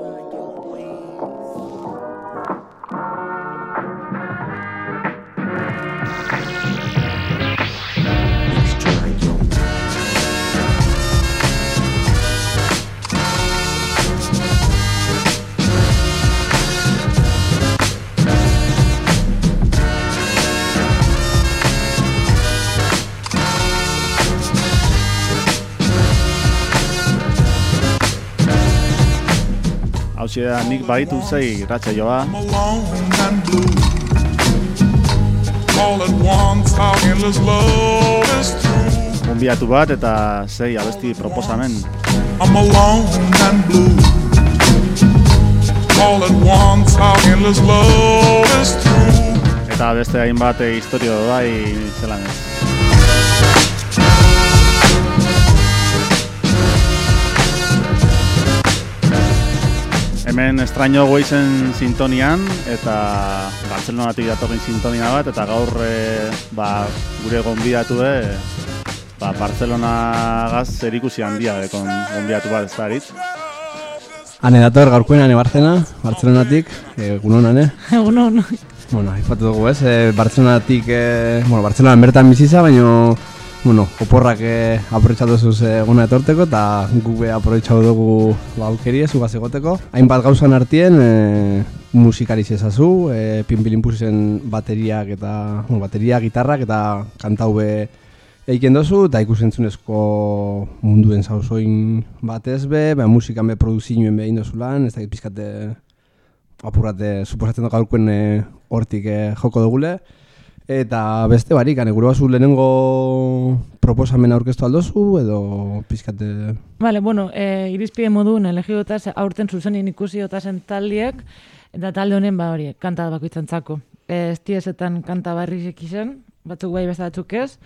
Thank you. Hauzi da nik baitu zei ratxa joa. Munbiatu bat eta zei abesti proposamen. I'm alone and blue All at once how endless love is through Eta beste hainbat historio bai zelan ez. Hemen estraño guaizen sintonian eta Barcelonatik datorren sintonia bat eta gaur e, ba, gure gonbidatu e, ba, Barcelona gaz zerikusi handia dekon gonbidatu bat ez da erit. Hane dator gaurkoen hane Barcena, Barcelonatik, egunon hane? Egunon. Bueno, haifatu dugu ez, e, Barcelonatik, e, bueno, Barcelona bertan biziza, baina bueno, oporrak eh, aprobetsatu zuz eguna etorteko eta gube aprobetsatu dugu aukeri ez ugaz egoteko. Hainbat gauzan artien e, musikari zezazu, e, pinpilin bateriak eta bueno, bateria, gitarrak eta kantau be eiken dozu eta ikusentzunezko munduen zauzoin batez be, be musikan be produzinuen behin dozu lan, ez da pizkate apurrate suposatzen dut gaurkoen hortik e, joko dugule. Eta beste barik, ane, gure lehenengo proposamen aurkeztu aldozu, edo pizkate... Vale, bueno, e, irizpide moduen elegidotaz aurten zuzenien ikusi otazen taldiek, eta talde honen ba hori, kanta bakoitzan txako. E, kanta barri izan, batzuk bai beste batzuk ez,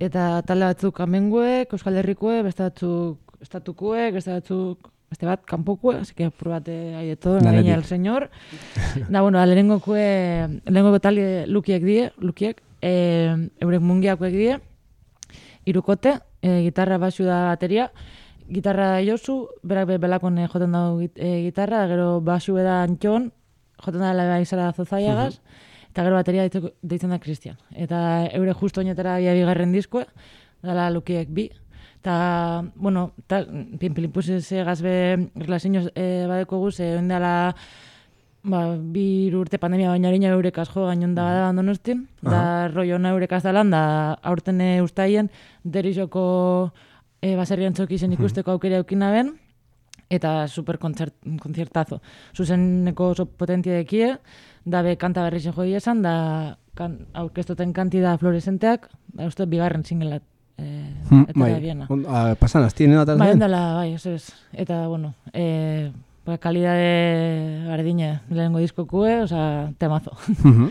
eta talde batzuk amenguek, Euskal Herrikoek, beste batzuk estatukuek, beste batzuk beste bat, kanpokue, así que probate ahí de todo, la el señor. da, bueno, lehenengo kue, lehenengo tali lukiek die, lukiek, e, eurek mungiakoek die, irukote, e, gitarra, basu da bateria, gitarra jozu, berak be, belakon e, joten dago e, gitarra, gero basu da antxon, joten da bai izara zozaiagaz, eta gero bateria deitzen da Cristian. Eta eure justo oinetara bigarren diskoa, dala lukiek bi, Ta, bueno, ta, pinpilipuz ze gazbe relazioz e, badeko guz, e, ondala, ba, bi urte pandemia baina harina eurekaz jo gainon da da donostin, da roi hona eurekaz da da aurten ustaien, derizoko e, baserrian txoki zen ikusteko aukera eukina ben, eta super konzertazo. Zuzeneko oso potentia dekie, da be kanta berri zen joi esan, da kan, aurkestoten kantida fluoresenteak, da uste bigarren zingelat eh, hmm, eta bai, biena. Uh, pasan, azti, nena tal Bai, ondala, bai, eso es. Eta, bueno, eh, ba, kalidade gardine lehenko diskokue, oza, temazo. Uh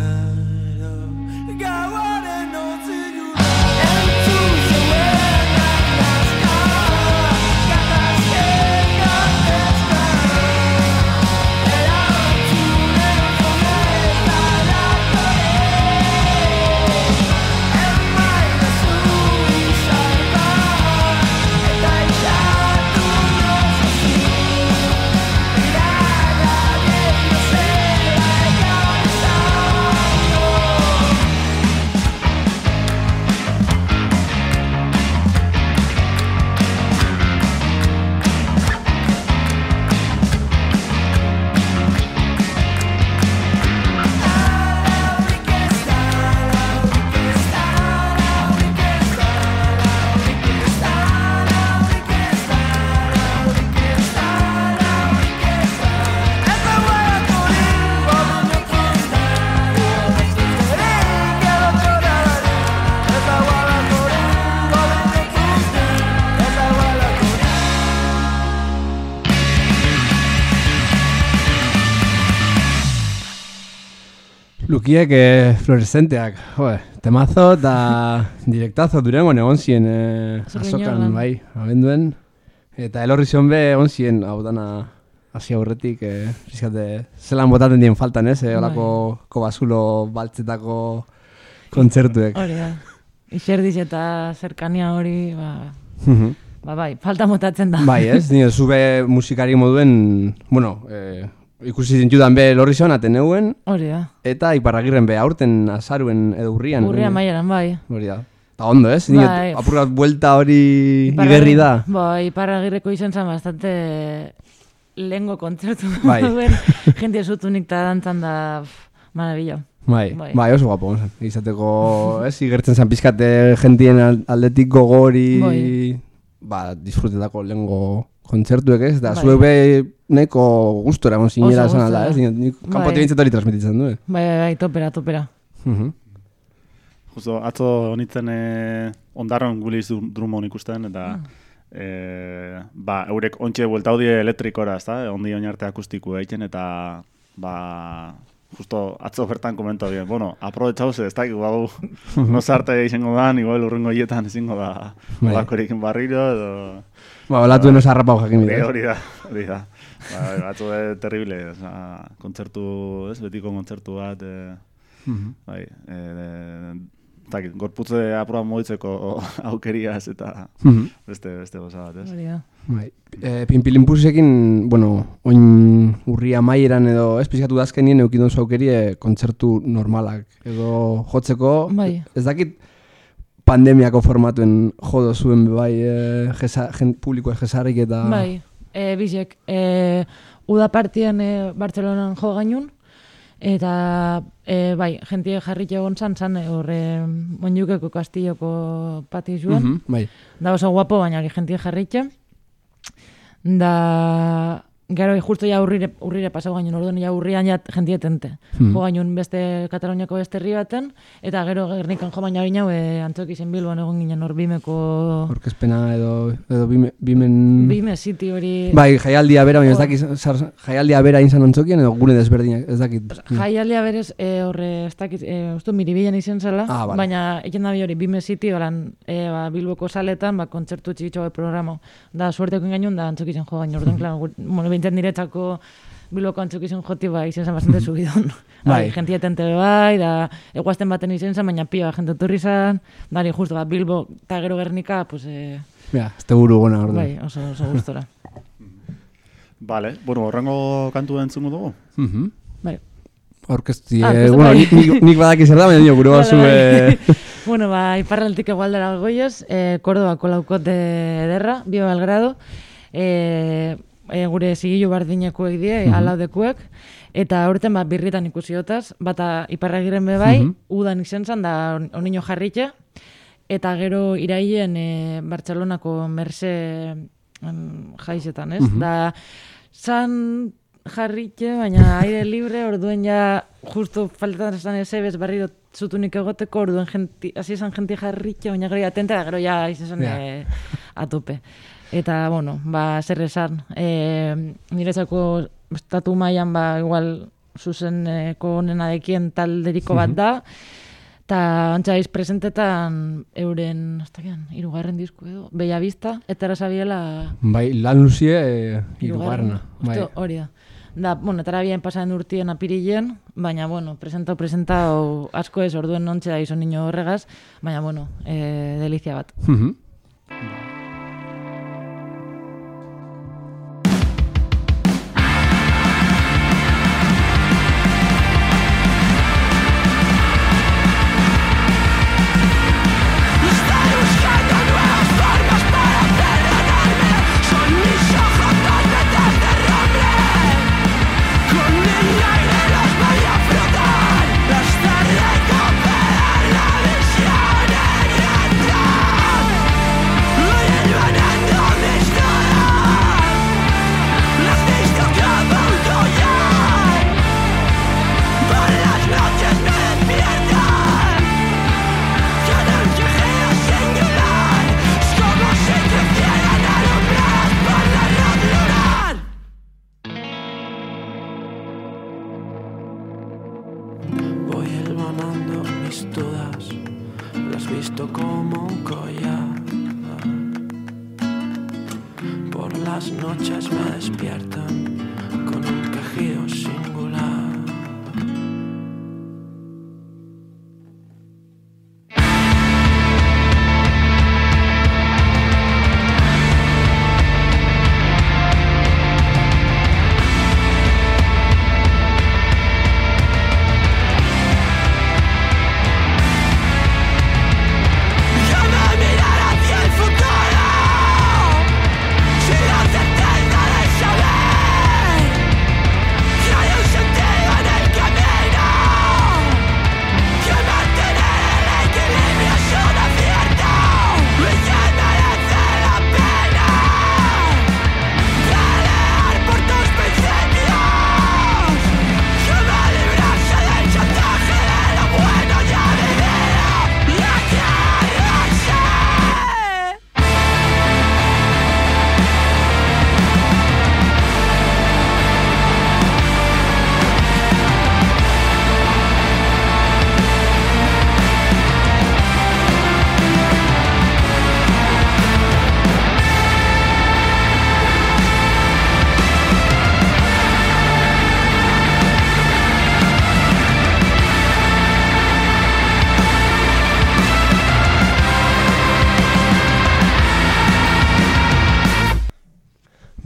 Lukiek eh, fluorescenteak, joe, temazo eta direktazo durengo egon ziren eh, azokan, bai, abenduen. Eta elorri zion be egon ziren, hau dana, hasi aurretik, eh, fizkate, zelan botaten dien faltan ez, eh, olako kobazulo baltzetako kontzertuek. Hori da. Ixerdiz eta zerkania hori, ba, ba bai, falta motatzen da. bai, ez, nire zube musikari moduen, bueno, eh, ikusi zintudan be lorri zion ateneuen, Hori da. eta iparragirren be aurten azaruen edo urrian. Urria eh, maiaran, bai. Hori da. Ta ondo, ez? Nire Bai. apur bat buelta hori Iparra- igerri da. Ba, iparragirreko izan zen bastante lehengo kontzertu. Bai. duen, Jente zutunik eta dantzan da, pff, maravilla. Bai, Bai. bai, oso guapo. Izateko, ez, igertzen zen pizkate jentien al- aldetik gogori, Bai. Ba, disfrutetako lehengo kontzertuek, ez? Da, Bai. zuek be neko gustora egon zinera Oso esan alda, ez? Nik Bai. kanpotik bintzat hori transmititzen du, eh? Bai, bai, bai, topera, topera. Mhm. Justo, atzo nintzen e, ondarron guliz drumon ikusten, eta Mm. e, ba, eurek ontxe bueltaudie elektrikora, ez da? Ondi oinarte akustiku egiten, eta ba, justo atzo bertan komento bien. Bueno, aprobetxauz, ez da, hau nozarte izango da, igual urrengo hietan ezingo da, Bai. olakorik barriro, edo... Ba, olatu eno zarrapau jakin Hori, bide. hori da, hori da. Ba, atzo de terrible, oza, kontzertu, ez, betiko kontzertu bat, e, Mhm. bai, e, dakit, gorputze apura moitzeko aukeriaz eta Mhm. beste, beste goza bat, ez? Bai. E, Pinpilinpusekin, bueno, oin urria maieran edo ez pizkatu da azkenien eukidon zaukerie kontzertu normalak edo jotzeko, Bai. ez dakit pandemiako formatuen jodo zuen bai e, jesa, jen, publikoa jesarrik eta... Bai, e, bizek, e, uda partian e, Bartzelonan jo gainun, eta e, bai, jentie jarrit egon zan, zan e, horre monjukeko kastilloko pati zuen, Mhm, bai. da oso guapo, baina hori jentie jarritxe, da Gero, justo ja urrire, urrire pasau gainun, orduan ja urrian ja jentie tente. Hmm. Jo gainun beste Kataloniako beste herri baten, eta gero Gernikan jo baina nau, e, antzoki zen Bilboan egon ginen hor bimeko... Orkezpena edo, edo bime, bimen... Bime city hori... Bai, jaialdia bera, baina ez dakit, jaialdia bera inzan ontzokien edo gune desberdinak, ez dakit. Jaialdia berez, e, horre, ez dakit, e, ustu miribilan izen zela, Ah, vale. baina egin da hori, Bime City, balan, e, ba, Bilboko saletan, ba, kontzertu txikitxo programa. Da, suerteko gainun, da, antzok izan jo gaino, orduan, klar, bintzen niretzako Bilboko antzok izan joti, ba, izen zen bastante subidon. Bai. Bai, jentia tente bai, da, eguazten baten izen zen, baina pila jente turri zen, dari, justo, ba, Bilbo, eta gero Gernika, pues, e, Ja, este buru gona orduan. bai, oso, oso gustora. Vale, bueno, horrengo kantu entzungo dugu. Mhm. bai. Orkesti, Ah, eh, bueno, bai. nik, nik, nik badaki zer da, baina nio, gure Vale, bazu, bai. eh, bueno, ba, iparraltik egualdera goioz, eh, Kordobako laukote ederra, bio Belgrado, eh, eh, gure zigilu bardinekuek die, Mhm. alaudekuek, eta aurten ba, birritan ikusi otaz, bata iparragiren be bai, Mhm. udan izen zan, da on- onino jarritxe, eta gero irailen e, Bartzelonako merse em, jaizetan, ez? Mhm. Da, san jarritxe, baina aire libre, orduen ja, justu faltetan esan ezebez barriro zutunik egoteko, orduen jenti, hasi esan jenti jarritxe, baina gero atente, da gero ja izan Ja. e, atope. Eta, bueno, ba, zer esan, e, niretzako estatu mailan ba, igual, zuzeneko onena dekien talderiko bat da, eta antxaiz presentetan euren, ez dakian, irugarren disku edo, Bella Vista, eta erasabiela bai, lan luzie, eh, irugarna. Bai. Hori da. Da, bueno, etara bien pasaren urtien apirilen, baina, bueno, presentau, presentau asko ez orduen nontxe da izan nino horregaz, baina, bueno, e, delizia bat.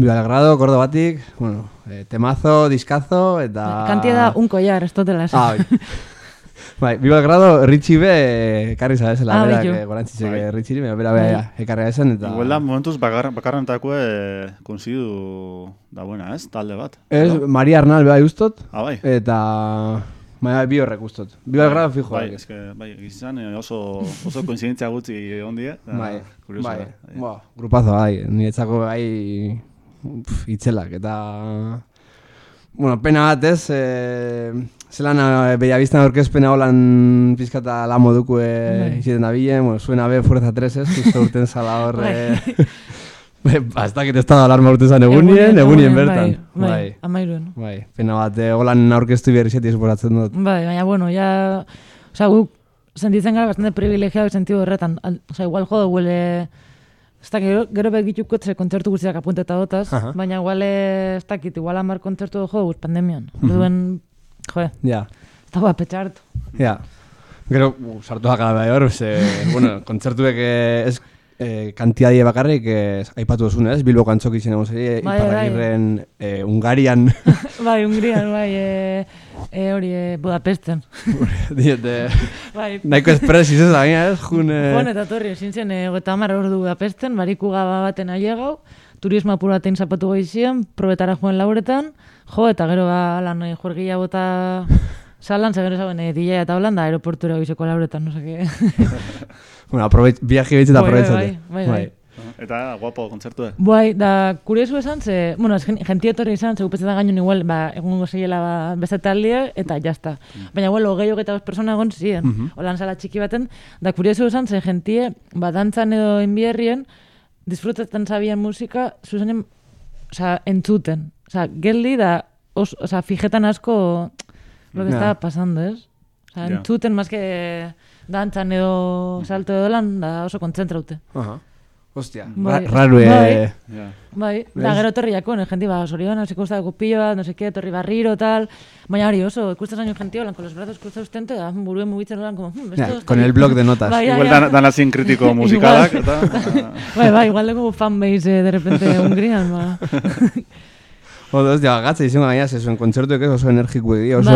Viva el grado, Kordobatik, bueno, eh, temazo, diskazo, eta... Kantia da un collar, ez dutela esan. Ah, bai. bai, Viva el grado, Ritxi be, ekarri zabezela, Ah, berak, beitu. eh, gorantzitzek Bai. eh, baina bera bera ekarri esan, eta... Igual da, momentuz bakar, bakarrentakue konsidu da buena, ez? Talde bat. Ez, Edo? Maria Arnal beha ustot, Ah, bai. eta... Baina bi horrek ustot. Viva el grado fijo. Bai, eh. eske, bai, gizan eh, oso, oso koinzidentzia gutxi ondie. da Bai, bai, bai. Ba, grupazo, bai, niretzako bai pf, itzelak, eta... Bueno, pena bat ez, e, zelan e, Bellavista aurkezpena holan pizkata la moduko e, Bai. iziten da bilen, bueno, suena be Fuerza 3 ez, justo urten zala hor... E, ba, ez dakit ez da alarma urten zan egunien, egunien bertan. Bai, bai, amairuen. Bai, pena bat, e, holan aurkeztu behar izeti esboratzen dut. Bai, baina, bueno, ya... Osa, guk sentitzen gara bastante privilegiados sentido horretan. Al- Osa, igual jo duele... Ez dakit, gero, gero begituko ze kontzertu guztiak apunteta dotaz, Aha. baina igual, eh, ez dakit, igual hamar kontzertu jo dugu pandemian. Duen, jo, Ja, ez dago apetxartu. ja. Gero, uh, sartu da bai ze, bueno, kontzertuek eh, ez eh, kantidadie bakarrik eh, aipatu duzun, ez? Bilbo kantzoki zen egon zeri, Bai, Iparragirren eh, Ungarian, bai, Hungrian, bai, e, e, hori, e, Budapesten. diote, bai, nahiko espresiz ez da, gaina, ez? Jun, eh, Joan eta torri, ezin zen, eh, hogeita hamar ordu Budapesten, bariku gaba baten ailegau, turismo apuratein zapatu goizien, probetara joan lauretan, jo, eta gero ba, lan eh, juergilla bota salan, ze gero zaben, eh, DJ eta holan, da aeroportura goizeko lauretan, no seke. bueno, aprobetz, viaje bitz eta Bai, bai, aprobetzaute. bai, bai, bai. Eta guapo kontzertu, eh? Bai, da, kuriosu esan, ze, bueno, jentia etorri izan, ze gupetzen da gainun igual, ba, egungo zeiela ba, beste taldea, eta jazta. Baina, igual, hogei hogeita bost persona egon ziren, Mhm. holan sala txiki baten, da, kuriosu esan, ze jentie, ba, dantzan edo inbierrien, disfrutatzen zabien musika, zuzenen, oza, entzuten. Oza, geldi da, os, oza, fijetan asko, lo que Ja. estaba pasando, ez? Oza, entzuten, más que dantzan edo salto edo lan, da oso kontzentraute. Aha. Hostia, Bai. ra raru, eh, Bai. Bai, da, gero etorri jako, ne, jenti, ba, sorion, hasi kosta gupillo bat, no sé qué, etorri barriro, tal, baina hori oso, ikusten zaino jentia, holan, con los brazos cruzados tente, da, buruen mugitzen holan, como, hmm, Ja, esto está con el blog de notas. Bai, Igual dan, dan azin kritiko musikalak, eta... Bai, bai, igual dugu fanbase, eh, de repente, Hungrian, ba. Odo, ez, ja, gatza izango gaina, ze zuen kontzertuek ez oso energiko egia, oso...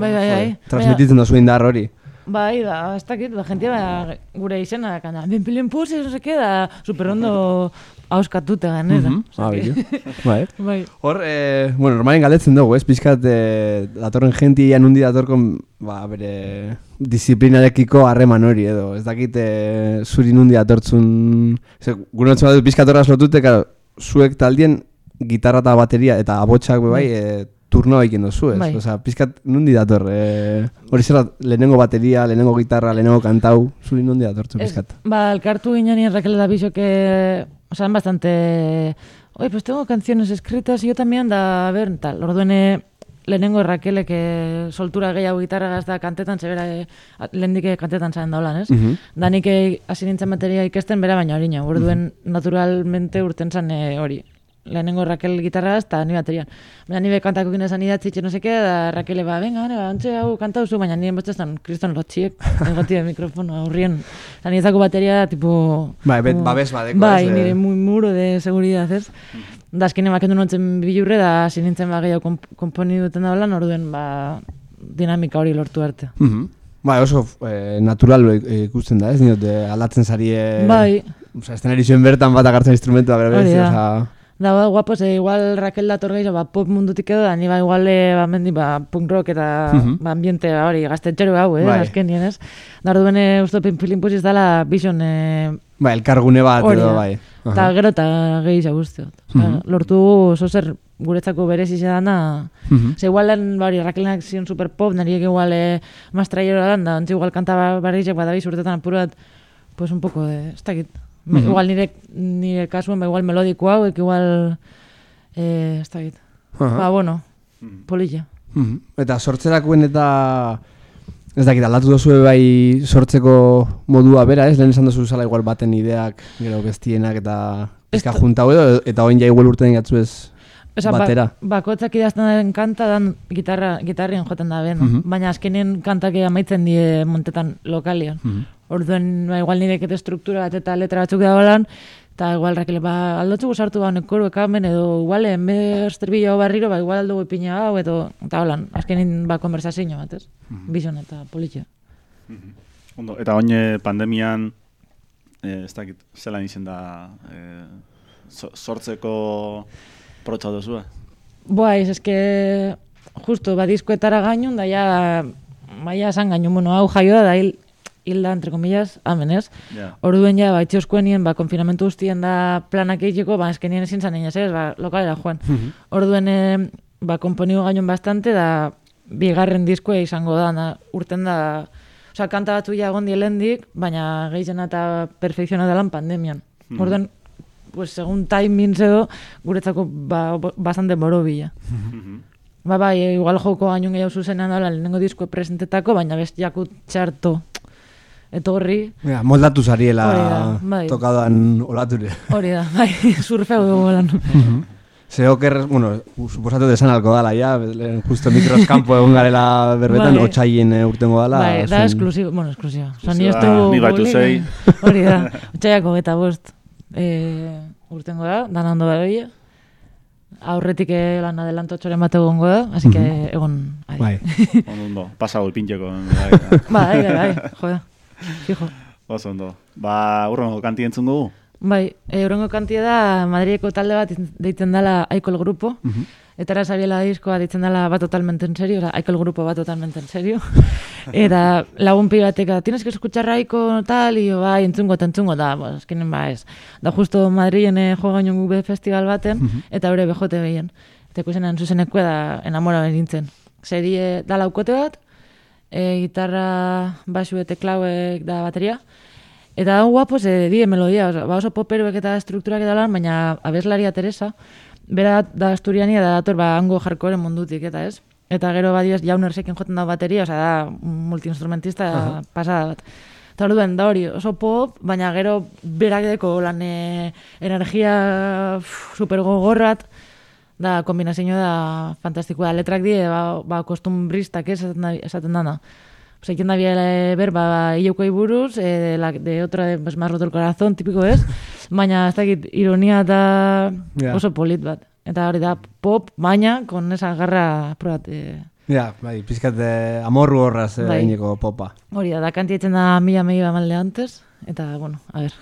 Bai, bai, bai, bai. Transmititzen dozu indar hori. Bai, da, ez dakit, ba, jentia, ba, gure izena, kana, ben pilen no sé qué, da, superondo hauskatute ganera. Mhm. Ah, bilu. Bai. Bai, Hor, eh, bueno, normalen galdetzen dugu, ez? Pizkat, eh, datorren jentia nundi datorkon, ba, bere disiplinarekiko harreman hori, edo. Ez dakit, eh, zuri nundi datortzun... Ze, gure notzen badut pizkat horraz lotute, zuek taldien gitarra eta bateria eta abotsak bai, eh, turno egin dozu, ez? Bai. Osea, pizkat nundi dator, eh, hori zera, lehenengo bateria, lehenengo gitarra, lehenengo kantau, zuri nundi datortzu Ez, pizkat. ba, elkartu ginen Raquel da Bicho que, o sea, bastante, oye, pues tengo canciones escritas y yo también, da, a ver, tal, orduen, eh, lehenengo Rakelek eh, soltura gehiago gitarra da kantetan, zebera eh, lehendik eh, kantetan zaren daulan, ez? Mhm. Da nik eh, hasi nintzen bateria ikesten bera baina hori orduen naturalmente urten zan hori. Lehenengo Rakel gitarra eta ni baterian. Baina ni be kantako gine zan idatzi no seke, da Rakele ba, venga, ne, ba, ontxe hau kanta duzu, baina nien zan kriston lotxiek, egotia mikrofono aurrien. Zan izako bateria, tipo... Bai, bet- babes badeko, Bai, ez, eh. nire mu- muro de seguridad, ez? Da azkenean bakendu nontzen bilurre, da hasi nintzen ba gehiago konp konponi duten da holan, orduen ba dinamika hori lortu arte. Mhm. Bai, oso eh, natural eh, ikusten da, ez diote aldatzen zarie... Bai, Osa, estenarizioen bertan bat agartzen instrumentua bezi, da. osa... Da, ba, guapos, eh, igual Raquel dator gehiago, ba, pop mundutik edo, da, ni ba, igual, eh, ba, mendi, ba, punk rock eta Mhm. ba, ambiente ba, hori, gaztetxero hau, eh, Bai. azkenien, ez? Da, orduen, eh, uste pinpilin pusiz dala, vision, eh, Bai, elkargune bat Hori edo bai. eta Aha. gero eta gehiago guztiot. Mhm. Lortu dugu, oso zer guretzako berezi dana, Mhm. Ze igual lan, ba, hori, Raquelenak zion super pop, nariek igual eh, más traiero dan, da, ontsi igual kanta barrizek badabiz urtetan apur bat, pues un poco de, ez dakit. Me- Mhm. Igual nire, nire kasuen, ba, igual melodiko hauek, igual, eh, ez. Aha. Ba, bueno, polilla. Mhm. Eta sortzerakoen eta ez dakit aldatu duzu bai sortzeko modua bera, ez? Lehen esan duzu zala igual baten ideak, gero bestienak eta pizka juntau edo eta oin ja igual urten gatzu ez Osa, batera. Ba, bakotzak idazten den kanta dan gitarra, gitarrien joten da ben. Mhm. Baina azkenien kantak amaitzen die montetan lokalian. Mhm. Orduen, ba, igual nirek eta struktura bat eta letra batzuk da holan, eta igual Raquel, ba, aldotzu sartu ba, nekoro ekamen, edo igual, enbe esterbillo hau barriro, ba, igual aldo ipina hau, edo, eta holan, azkenin, ba, konversazio bat, ez? Bison eta politia. Ondo, eta oin eh, pandemian, eh, ez dakit, zelan izen da, eh, so- sortzeko protxa duzu, Boa, ez, eske, justo, ba, diskoetara gainun, da, ja, maia esan gainun, bueno, hau jaio da, da, hil, hilda, entre comillas, amen, ez? Ja. Orduen ja, ba, itxoskoenien, ba, konfinamentu guztien da planak egiteko, ba, eskenien ezin zan ez, ba, lokalera joan. Orduen, eh, ba, konponigo gainun bastante, da, bigarren diskoa izango da, na, urten da, osea, kanta batzu ja egon dielendik, baina gehizen eta perfekziona dalan pandemian. Orduen, pues, segun timings edo, guretzako, ba, bastante borobila. Ba, bai, eh, igual joko gainun gehiago zuzenean dala, lehenengo disko presentetako, baina bestiako txarto etorri, Ja, moldatu zariela bai. tokadoan olature. Hori da, bai, surfeu dugu lan. Ze oker, bueno, suposatu desan alko dala, ja, justo mikros kanpo egon garela berbetan, Bai. otxaien eh, urtengo dala. bai, da esklusibo, bueno, esklusiba. Osa, ni estu... ni baitu zei. Hori da, otxaiako geta bost. E, urtengo da, dana ondo badoia. Aurretik eh, lan adelanto txoren bat egongo da, así que egon... adi. Bai. Ondo, pasau ipintxeko. Bai, Bai, bai, bai, joda, fijo. oso ondo. Ba, urrengo kanti entzun dugu? Bai, e, urrengo kantia da Madrileko talde bat deitzen dela Aikol Grupo. Eta ara sabiela diskoa ditzen dela bat totalmente en serio, oza, Aikol Grupo bat totalmente en serio. Eta lagun pi batek, tienes que escuchar Aiko tal, y bai, entzungo eta entzungo, da, ba, azkenen ba ez. Da justo Madrilen eh, jo gaino gube festival baten, eta bere bejote behien. Eta ikusenan zuzeneko da enamora nintzen. Serie da laukote bat, e, gitarra, basu eta klauek da bateria, Eta hau guapos, e, die melodia, oso, ba oso poperoek eta strukturak eta lan, baina abeslaria Teresa, bera da asturiania da dator ba hango jarkoren mundutik, eta ez? Eta gero badiaz jaunersekin joten da bateria, osea da multiinstrumentista pasada bat. Eta orduan, da hori, oso pop, baina gero berak deko lan energia uf, super gogorrat, da kombinazio da fantastikoa. Letrak die, ba, ba kostumbristak ez esaten, da, esaten dana. Pues egiten da biela ber, ba, ba ilokoi buruz, e, la, de otra, de, pues, más roto el corazón, tipiko ez, baina ez dakit, ironia eta Ja. oso polit bat. Eta hori da pop, baina, con esa garra probat, e, Ja, bai, pizkat eh, amorru horraz eh, Bai. popa. hori da, da kantietzen da mila mehi malde antes, eta, bueno, a ver.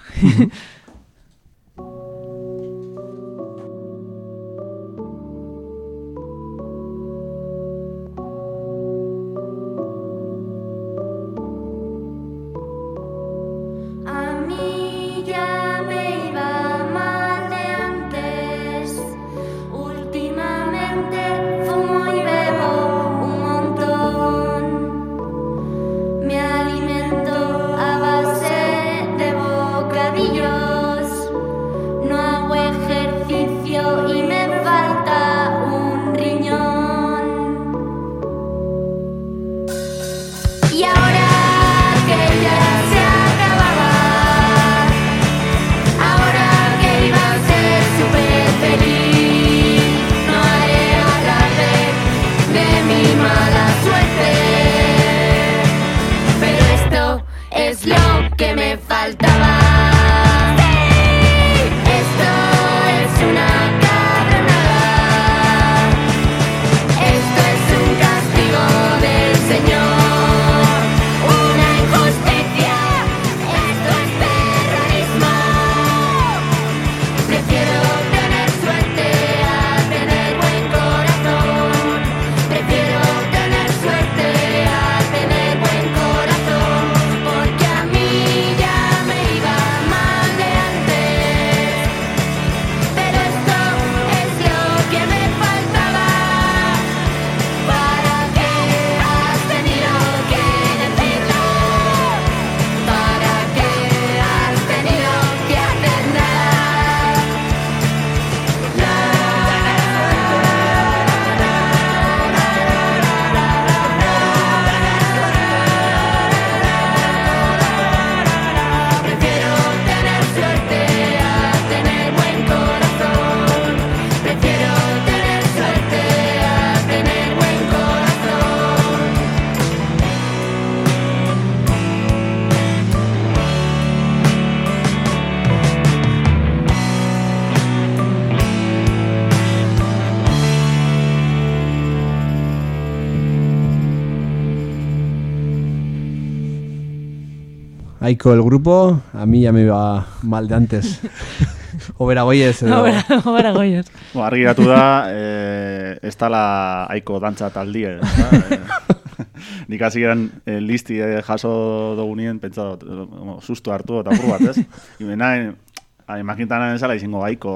Aiko el grupo, a mí ya me iba mal de antes. Obera goiez edo... Ahora goiaz. Bo, argi geratu da, eh, ez dala aiko dantza taldie. Eh, Nik hasi geran eh, listi eh, jaso dugunien, pentsa dut, eh, susto hartu eta apur bat, ez? Ibena, eh, imagintan esala izango aiko,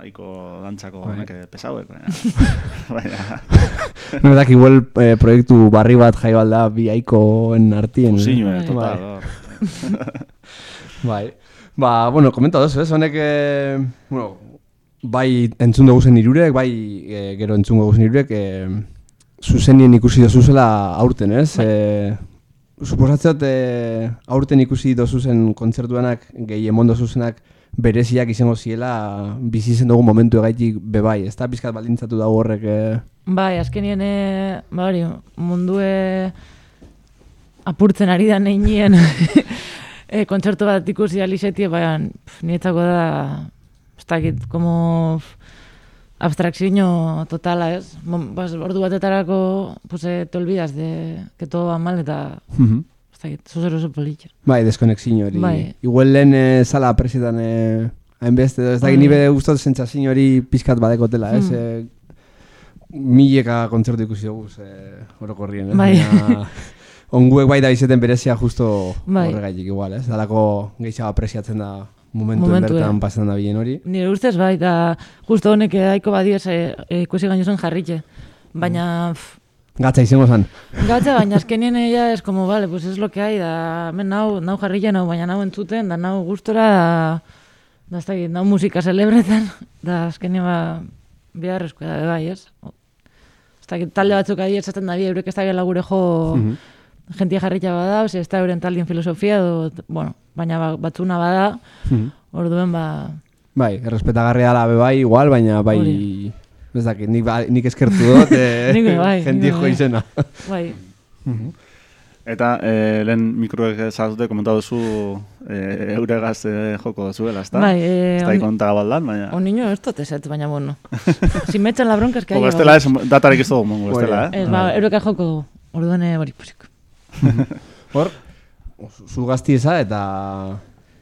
aiko dantzako Bai. honek eh, pesauek. Baina, No, dak, igual eh, proiektu barri bat jai balda bi aikoen artien. fusiño, Bai. total. Bai. Ba, bueno, komenta dozu, ez? Honek, eh, bueno, bai entzun dugu zen irurek, bai eh, gero entzun dugu zen irurek, eh, zuzenien ikusi dozu zela aurten, ez? Eh, suposatzea eh, aurten ikusi dozu zen kontzertuanak, gehi emon dozu zenak, bereziak izango ziela bizi zen dugu momentu egaitik bebai, ez da pizkat baldintzatu dago horrek Bai, azkenien, e, ba hori, mundue apurtzen ari da neinien e, kontzertu bat ikusi alixetie, baina pf, niretzako da, ez dakit, como abstrakzio totala, ez? Bon, bas, ordu batetarako, pues, eh, te olvidas de que todo va mal, eta, ez dakit, zuzero oso politxa. Bai, deskonexio hori. Bai. Igual lehen eh, sala presietan eh, hainbeste, ez dakit Bai. nire gustot sentsazio hori pizkat badekotela, ez? Hmm. Eh, mileka kontzertu ikusi dugu, eh, orokorrien, ez? Bai. Onguek bai da izeten berezia justo Bai. horregaitik igual, ez? Dalako gehiago apresiatzen da Momentue. bertan pasatzen da bilen hori. Nire ustez bai, eta justo honek daiko badiez e, e, ikusi gaino zen jarritxe. Baina, pf, Gatza izango zen. Gatza, baina azkenien ella es como, vale, pues es lo que hay, da, hemen nau, nau jarrilla nau, baina nau entzuten, da nau gustora, da, da ez dakit, nau musika celebretan, da azkenien ba, beharrezkoa da, bai, ez? Ez dakit, talde batzuk adi esaten da, bi, eurek ez dakit gure jo, Mhm. Jentia jarrilla bada, ez da euren taldien filosofia, edo, bueno, baina ba, batzuna bada, Mhm. orduen ba, Bai, errespetagarria dela be bai igual, baina bai... Ez dakit, nik, ba- nik eskertu dut, eh, Nik bai, be jo bai. izena. bai, Eta eh, lehen mikroek zazute komentatu duzu eh, euregaz eh, joko duzuela, ezta? bai, eh, Ez da ikonta baldan, baina... on niño ez dut eset, baina bueno. si me echan la bronca es que Jo, ahí bestela ez, datarik ez dugu mongo, bestela, Hori. eh? Ez, ba, eureka joko dugu. Orduan hori pusik. Hor, zu- gazti eza eta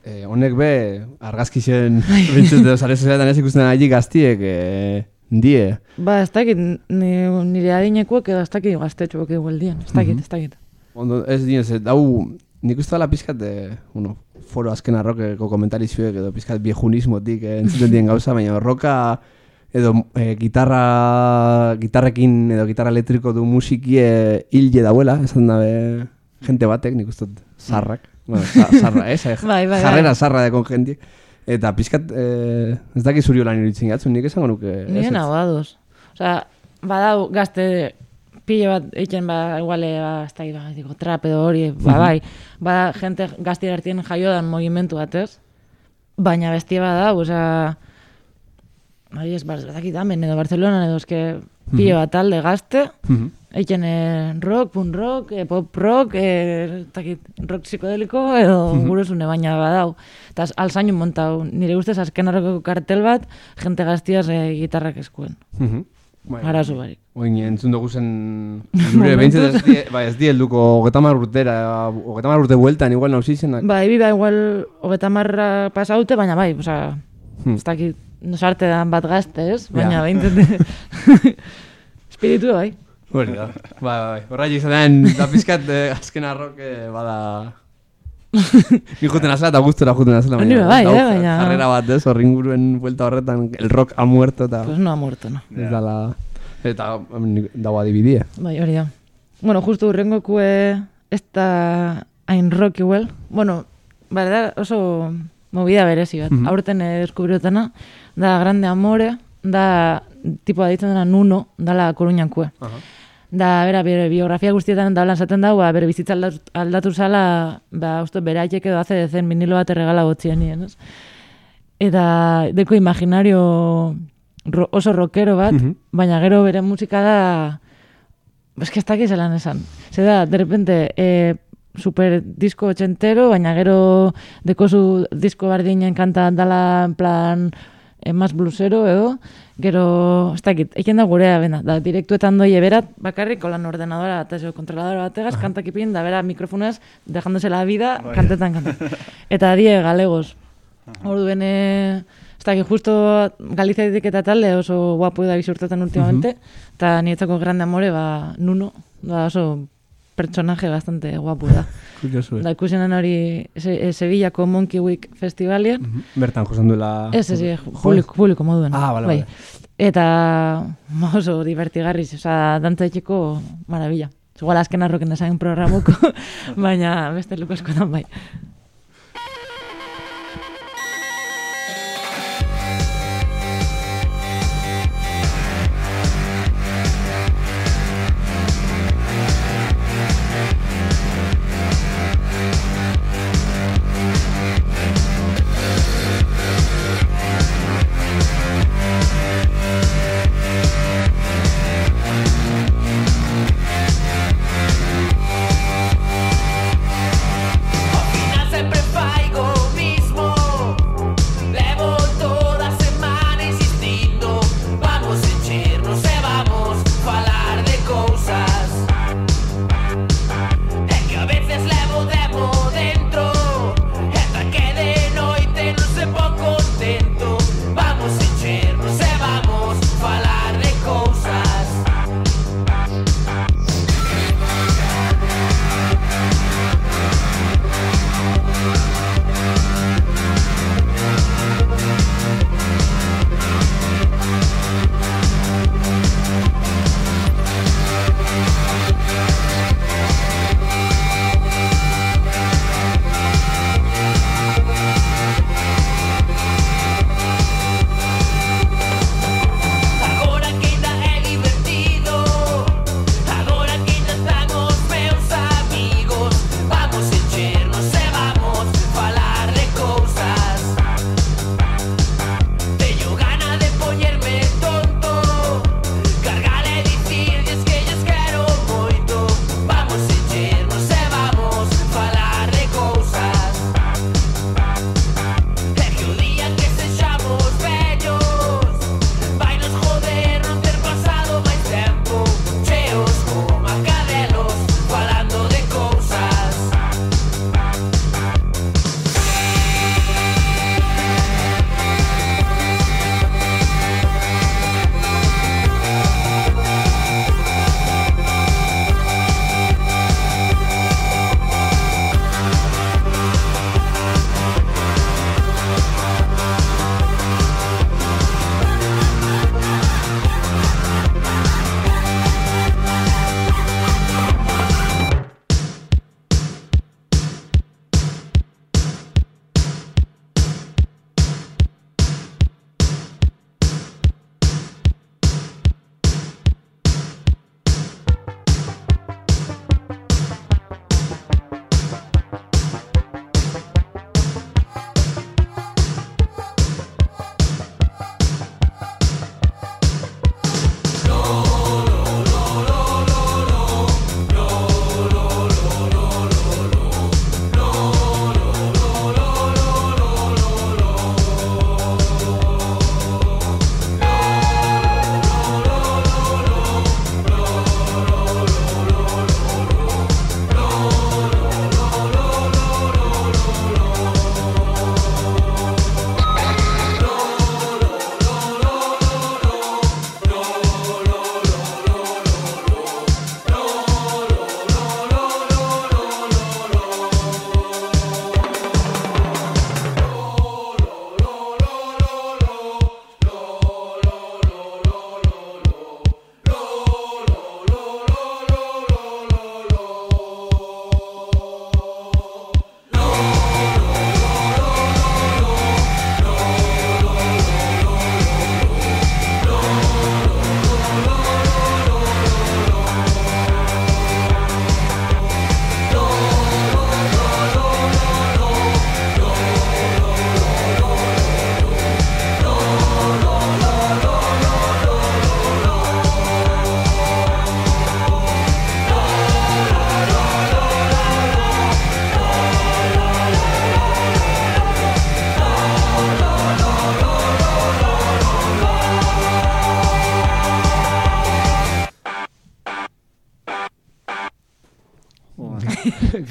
eh, honek be argazkixen bintzut edo sare sozialetan ez ikusten ari gaztiek eh, die. Ba, ez dakit, ni- nire adinekuek edo ez dakit gaztetxuak igual dien. Ez dakit, ez dakit. Ondo, ez dien, ez, dau, nik uste dela pizkat, eh, bueno, foro azken arrokeko komentarizuek edo pizkat viejunismotik eh, entzuten dien gauza, baina roka edo eh, gitarra, gitarrekin edo gitarra elektriko du musiki eh, hilje dauela, esan dabe jente batek, nik uste dut, zarrak, bueno, za- zarra, ez? Eh, Bai, bai, bai. Jarrera zarra dekon jentik. Eta pizkat, eh, ez dakit zuri lan iruditzen gatzun, nik esango nuke. Ni ezetz. nago. Osea, badau gazte pile bat egiten ba, iguale, ba, ez dakit, ba, digo, trap edo hori, ba, bai. Bada jente gazte hartien jaio dan mogimentu bat, ez? Baina bestia badau, osea, Ari ez, bar, dakit, hemen edo Barcelona edo eske pilo bat talde gazte, Mhm. eiken eh, rock, punk rock, eh, pop rock, eh, dakit, rock psikodeliko edo guruzune baina badau. Eta alzainu montau, nire ustez azken arroko kartel bat, jente gaztiaz eh, gitarrak eskuen. Mhm. Bai. Arazo barik. Oin entzun dugu zen gure behintzat ez die, bai, ez die helduko hogeita hamar urtera, hogeita hamar urte bueltan igual nauzi zenak. Ba, ebi ba, igual, hogeta marra pasaute, baina bai, osea, Hmm. ez dakit, nosarte dan bat gazte, ez? Baina, Ja. behintzat, espiritu bai. Hori da. Bai, bai, bai. Horra izaten, da pizkat eh, azken arrok eh, bada... Ni juten azela eta gustora juten azela. Ni bai, eh, baina- Jarrera bat, ez, horri inguruen buelta horretan, el rock ha muerto eta... Pues no ha muerto, no. Ez dala... Eta em, dago adibidie. Bai, hori da. Bueno, justu urrengokue ez da hain rock igual. Bueno, ba, da oso movida berezi bat. Mhm. Aurten eh, deskubriotena, da Grande Amore, da tipo aditzen dena Nuno, dala Coruñankue. Da, bera, bere biografia guztietan da esaten dau, ba, bere bizitza aldatu, aldatu zala, ba, uste, bere aitek edo hace zen vinilo bat erregala gotzien nien, ez? Eta deko imaginario ro, oso rockero bat, Mhm. baina gero bere musika da, es que ez dakiz zelan esan. Ze da, de repente, eh, super disko ochentero, baina gero dekozu disko bardinen kanta dala, en plan, eh, más blusero edo, gero, ez dakit, eiken da gurea bena, da direktuetan doi berat, bakarrik lan ordenadora eta zeo kontroladora bategaz, kantak ipin, da bera mikrofonez, dejándose la vida, kantetan kantetan. Eta die galegos. Orduen, eh, ez dakit, justo Galizia eta talde oso guapo da bizurtetan ultimamente, eta nietzako grande amore, ba, Nuno, da oso personaje bastante guapo da. Kuriosu, eh? Da ikusenen hori Se- eh, Sevillako Monkey Week festivalian, Mhm. Bertan josan duela... Ez, ez, publiko, publiko moduan. Ah, bale, bai. Eta oso divertigarriz, oza, dantza etxeko marabila. Igual azken arroken esain programoko, baina beste luko askotan bai.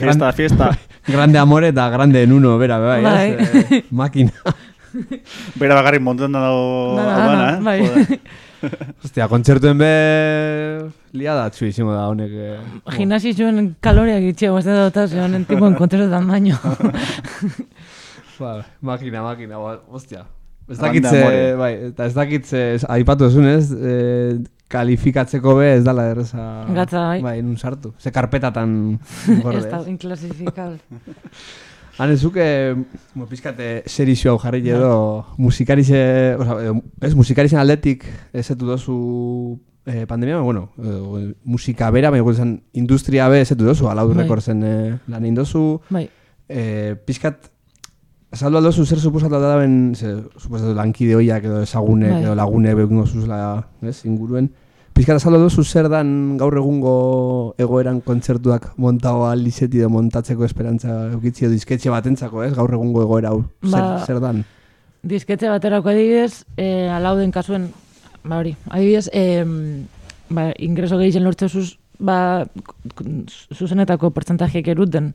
Fiesta, fiesta. Grande amore eta grande nuno, bera, bai, Bai. ez? Eh, makina. Bera bakarrik monten dago Dana, dana, eh? bai. Hostia, kontzertuen be liadatzu izango da honek. eh. Gimnasi zuen kaloreak itxeo, ez da dut, honen tipuen kontestotan baino. Ba, makina, makina, ba, ostia. Ez dakitze, bai, eta ez dakitze, aipatu esunez, eh, kalifikatzeko be ez dala erreza. Gatza, bai. Bai, nun sartu. Ze karpetatan gorde. Ez da, inklasifikable. Han ez zuke, mo, pizkate serizio hau jarri edo, musikarize, oza, edo, ez, musikarizen aldetik ezetu dozu eh, pandemia, bueno, eh, musika bera, baina gure zen industria be ezetu dozu, alau Bai. rekordzen eh, lan indozu, Bai, eh, pizkat, azaldu aldozu zer suposatu da ben, ze, suposatu lankide hoiak edo ezagune, Bai. edo lagune behingo zuzla, ez, inguruen, Pizkat azaldu aldozu zer dan gaur egungo egoeran kontzertuak montao alizeti edo montatzeko esperantza eukitzi edo dizketxe batentzako, ez? Gaur egungo egoera hau, zer, Ba- zer dan? Disketxe baterako adibidez, e, alauden kasuen, ba hori, adibidez, e, ba, ingreso gehien lortzezuz, ba, zuzenetako portzentajiek eruten.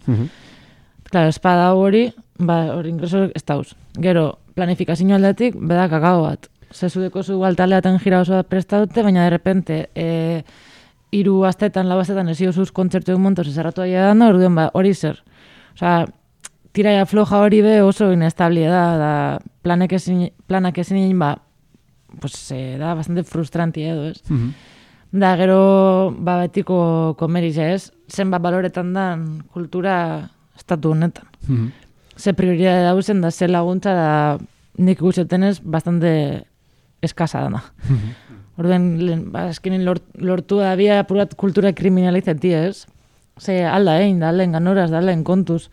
Claro, espada hori, ba, hori ingreso ez dauz. Gero, planifikazio aldetik, beda kakao bat. Zezudeko zu altaleaten jira oso presta dute, baina de repente, e, iru astetan, lau astetan, ez zuz kontzertu egun montoz, ezarratu aia da, orduen, ba, hori zer. Osea, tiraia floja hori be oso inestable da, da planek ezin, planak ezin egin, ba, pues, e, da bastante frustranti edo, ez? Da, gero, ba, betiko komerize, ez? Zenbat baloretan dan kultura estatu honetan. Ze prioridade dauzen da, ze laguntza da nik ikusetenez bastante eskasa dana. Orduan, lehen, ba, azkenin lort, lortu da bia apurat kultura kriminalizati, ez? Ze alda egin, da lehen ganoraz, da lehen kontuz.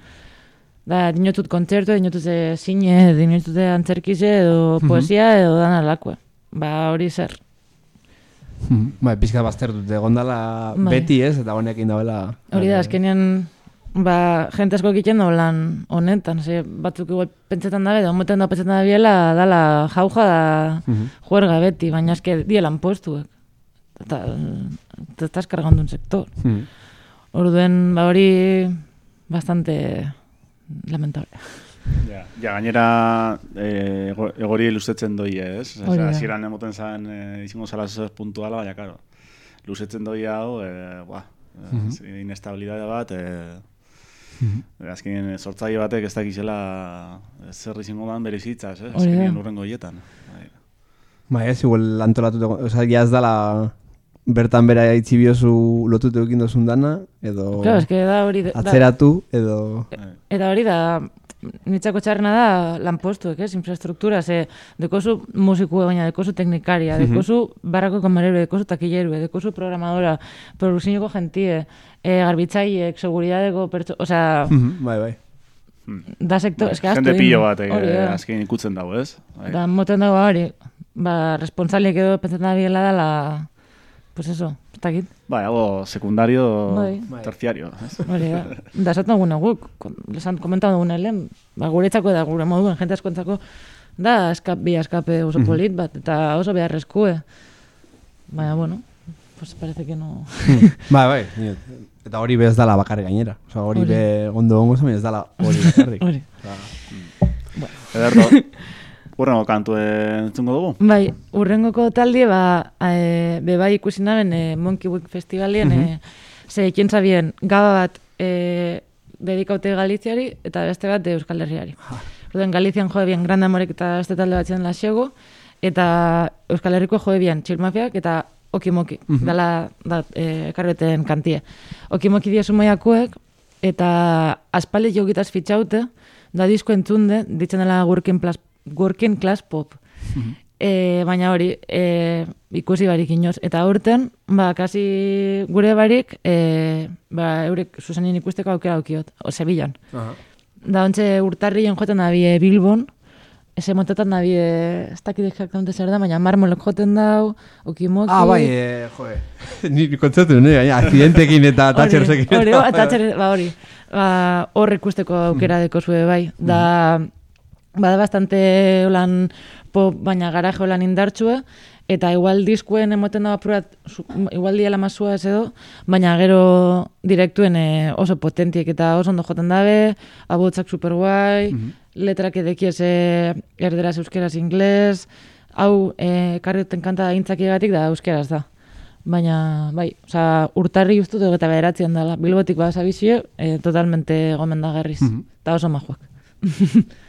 Da, dinotut kontzertu, dinotut ze zine, dinotut antzerkize, edo poesia, edo dan alakue. Ba, hori zer. Bai, pizka bazter dute, gondala Bai. beti ez, eta honekin dauela... Hori da, azkenean, ba, jente asko egiten da lan honetan, ze batzuk igual pentsetan dabe, da moten da pentsetan da biela, dala jauja da juerga beti, baina eske die lan postuek. Eta, te estás cargando un sector. Mhm. Orduen, ba hori bastante lamentable. Ja, ja gainera e, ego- egori luzetzen doi, ez? Hori da. Osea, hasieran emoten zan e, izango zala zer puntuala, baina karo. Luzetzen doi hau, e, ba, e, inestabilidade bat, e, azken sortzaile batek ez dakizela zer izango dan bere izitzaz, eh? Azkenean urrengo hietan. Bai. Bai, ez, igual antolatu, oza, ja ez dala bertan bera itzi biozu lotutu ekin dozun dana, edo Claro, eske da hori da, atzeratu, edo... Eta hori da, nitzako txarrena da lanpostuek, ez, infrastruktura, ze dekozu musikue, baina dekozu teknikaria, dekozu barrako kamarero, dekozu takileru, dekozu programadora, produksiñoko gentie, e, garbitzaiek, seguridadeko pertso, osea, bai, bai. da sektor, Bai, eske Jende pilo bat e, azken ikutzen dago, ez? Bai. Da, moten dago hori, ba, responsaliek edo pentsatzen da biela dela, pues eso, ez dakit, Bai, algo secundario, Bai. terciario, ez? hori da. Da, esaten duguna guk, kon- esan komentatu duguna lehen, ba, guretzako da gure moduen, jente askontzako, da, eskap, bi eskape oso polit bat, eta oso beharrezkue. Baina, bueno, pues parece que no... bai, bai, eta hori bez dala bakarri gainera. Osa, hori Hori. be ondo ongo zen, ez dala hori bakarrik. Hori. Ederto, urrengo kantu entzungo dugu? Bai, urrengoko taldie, ba, e, be bai ikusi naben e, Monkey Week Festivalien, e, ze zabien gaba bat e, dedikaute Galiziari eta beste bat de Euskal Herriari. Orduan Galizian joe bien Grande Amorek eta beste talde bat zen lasego, eta Euskal Herriko joe bien Txilmafiak eta Okimoki, dala da, e, ekarreten kantie. Okimoki die sumoiakuek, eta aspaldi jogitaz fitxaute, da disko entzunde, ditzen dela working class, working class pop. E, baina hori, e, ikusi barik inoz. Eta aurten, ba, kasi gure barik, e, ba, eurek zuzenin ikusteko aukera aukiot, o, Sevillan. Da, ontxe urtarrien joten da bie Bilbon, ese montetan da bie, ez dakit exactamente zer da, baina marmolek joten dau, okimoki. Ah, bai, eh, joe. Ni kontzertu nire, gaina, akzidentekin eta Hori, tatxerzekin. Hori, ba, tatxer, ba, hori. Ba, hor ikusteko aukera deko zue, bai. Da, bada bastante holan pop, baina garaje holan indartsua, eta igual diskuen emoten da apurat, igual diela masua ez edo, baina gero direktuen eh, oso potentiek eta oso ondo joten dabe, abotzak super guai, letrak edekiez erderaz euskeraz ingles, hau eh, karrioten kanta intzakiegatik da euskeraz da. Baina, bai, osea, urtarri dut eta bederatzen dela. Bilbotik basa bizio, eh, totalmente gomendagarriz. Mhm. Eta oso majuak.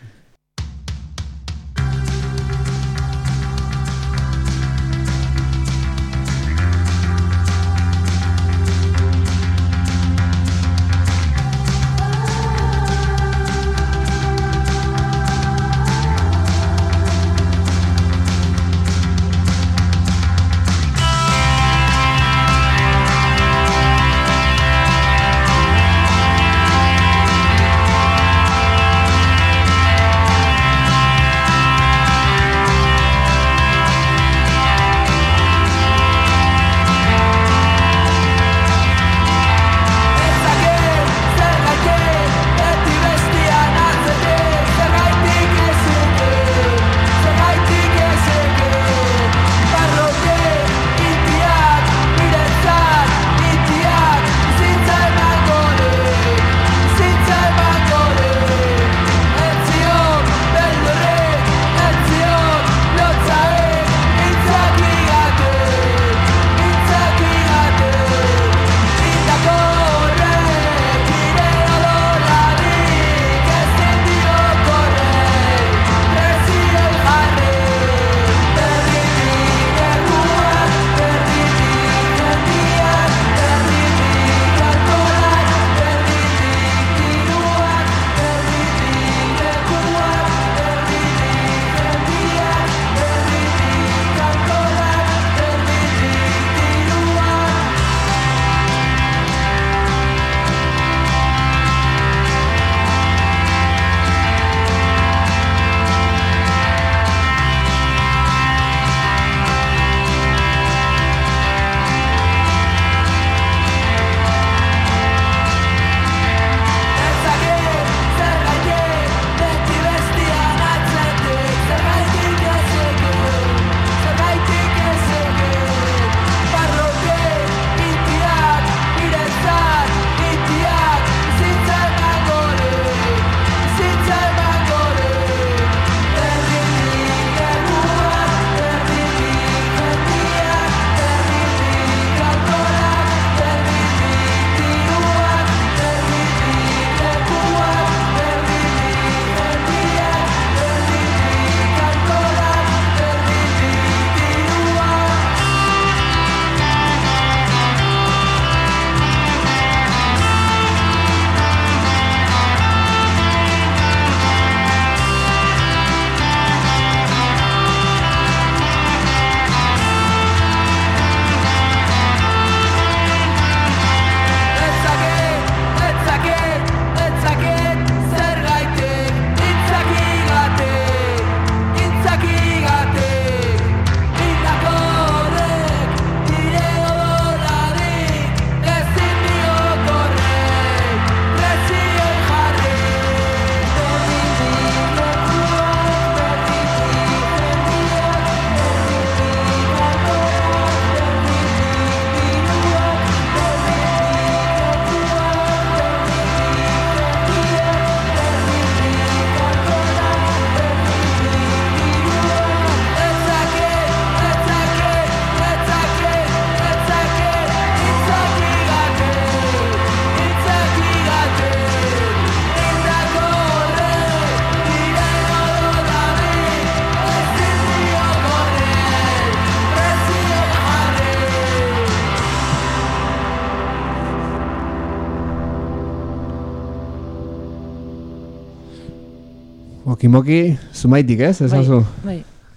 Okimoki, zumaitik ez, ez Bai, oso? bai.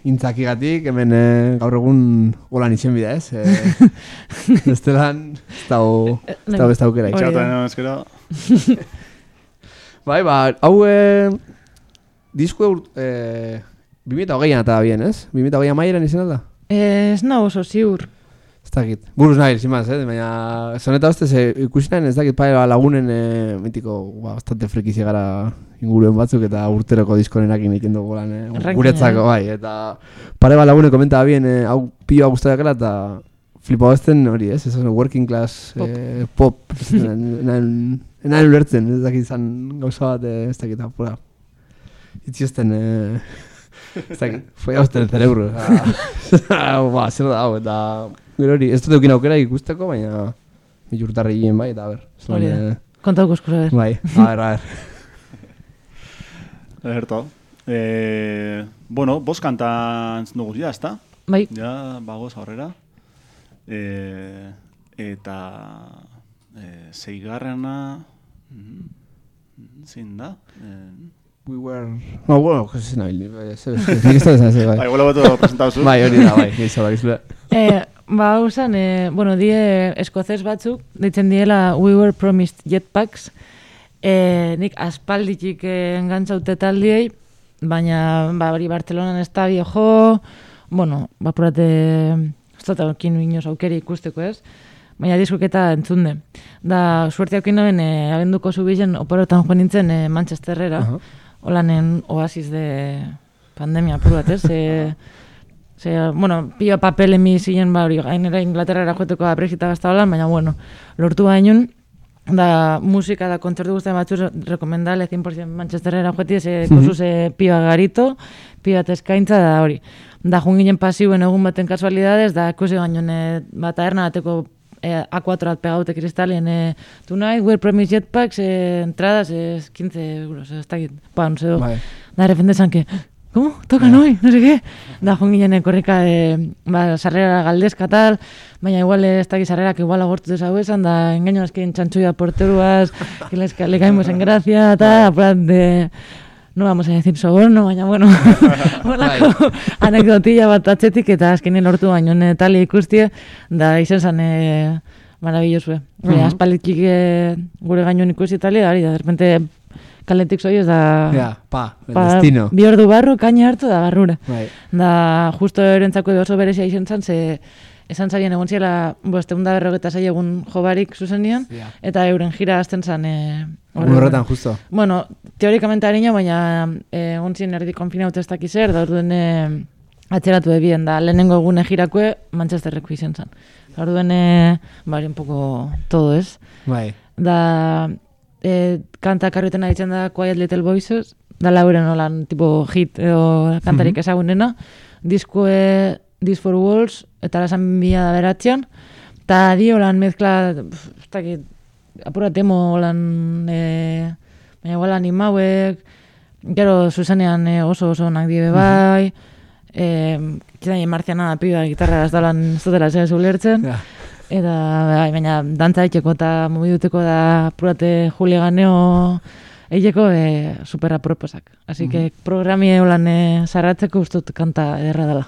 Intzakigatik, hemen eh, gaur egun golan izen bida ez? E, bestelan, ez dago, ez dago beste aukera. Hori da. Txauta deno ezkero. Bai, ba, hau e, disko urt, e, 2008an eta bien, ez? 2008 maieran izan da? Eh, Ez nago oso ziur. Dakit. Buruz nahi, zimaz, eh? Baina, zoneta hostez, eh, ikusi nahi, ez dakit, pare lagunen, eh, mitiko, ba, bastante frekizi gara inguruen batzuk, eta urteroko diskonenakin ikin dugu lan, eh? Guretzako, eh? bai, eta pare bat lagunen komenta bien, eh, hau pioa guztatak eta flipa bazten hori, ez? Ez working class Pop. Eh, pop. Enan, ulertzen, ez dakit izan gauza bat, eh, ez dakit, apura. Itxiosten, eh, ez dakit, foi hausten el cerebro. Ah, ba, zer da hau, eta gero hori, ez dut eukin aukera ikusteko, baina milurtarri ginen bai, eta a ber. Hori da. eh, Kontauko eskura ber. Bai, a ber, a ber. Ederto. Eh, bueno, bos kanta entzun dugu ja, ezta? Bai, Ja, bagoz aurrera. Eh, eta eh, zeigarrena... mm, Zein da? Eh, We were... No, bueno, ez zen nabil, nik ez da ze, bai, bai. huele beto presentatu zu. Bai, hori da, bai, gizau da, gizula. Eh, ba, zen, eh, bueno, die eskozez batzuk, deitzen diela We Were Promised Jetpacks, eh, nik aspalditik eh, engantzaute taldiei, baina, ba, hori Bartzelonan ez da jo, bueno, ba, purate, ez dut aukin inoz aukeri ikusteko ez, baina diskoketa entzunde. Da, suerte aukin noen, eh, abenduko zubizen, oparotan joan nintzen eh, Manchesterrera, Aha. Holanen oasis de pandemia apur bat, ez? E, ze, bueno, pio papel emi ziren, ba, hori, gainera Inglaterrara joeteko da Brexita gazta holan, baina, bueno, lortu bainun, da musika da kontzertu guztien batzu rekomendale 100% Manchesterrera joeti, ze ikusu ze pioa garito, pioa eta eskaintza da hori. Da junginen pasiuen egun baten kasualidades, da ikusi gainun e, ba, taberna bateko eh, A4 at pegaute kristalien eh, tonight, we're promised jetpacks, eh, entradas es 15 euros, ez dakit, pounds edo. Bai. Da, de repente esan que, ¿cómo? Tocan hoy, no sé qué. Da, joan ginen korrika, eh, ba, sarrera galdezka tal, baina igual eh, ez dakit sarrerak igual agortu desau esan, da, engaño azken txantxuia porteruaz, que les le caímos en gracia, tal, plan de... No vamos a decir soborno, baina, bueno, holako anekdotilla bat atzetik, eta azkenin lortu baino ne tali ikustie, da, izen zan, e, marabillosue. Mm Aspalditik eh, gure gainun ikusi tali, da, da, de repente kaletik soiz da... Ja, pa, el Pa, destino. Bi ordu barru, kaina hartu da barrura. Bai. Da, justo erentzako oso berezia izan zan, ze esan zarien egon ziela, boste da berrogeta zei egun jobarik zuzenian, Ja. eta euren jira azten zan... E, horretan, justo. Bueno, teorikamente harina, baina eh, egon ziren erdi konfinauta ez dakiz zer, da orduen e, atzeratu ebien, da lehenengo egune jirakue Manchesterreko izan zan. Da orduen, e, bari un poco todo, ez? Bai. da e, kanta karreten ditzen da Quiet Little Voices, da lauren olan tipo hit edo kantarik ezagunena, diskue This for Walls, eta lasan bila da beratzean, eta di holan mezkla, ez dakit, apura temo holan, e, baina igual animauek, gero zuzenean e, oso oso onak dibe bai, e, kizain marziana da piba gitarra ez dalan ez dutela zer ulertzen, Ja. Eta, bai, baina, dantza eiteko eta mugiduteko da purate juliganeo eiteko e, super aproposak. Así que programie holan e, sarratzeko ustut kanta ederra dela.